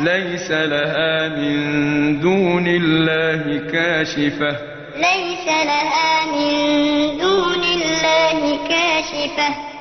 لَيْسَ لَهَا مِن دُونِ اللَّهِ كَاشِفَةٌ. لَيْسَ لَهَا مِن دُونِ اللَّهِ كَاشِفَةٌ.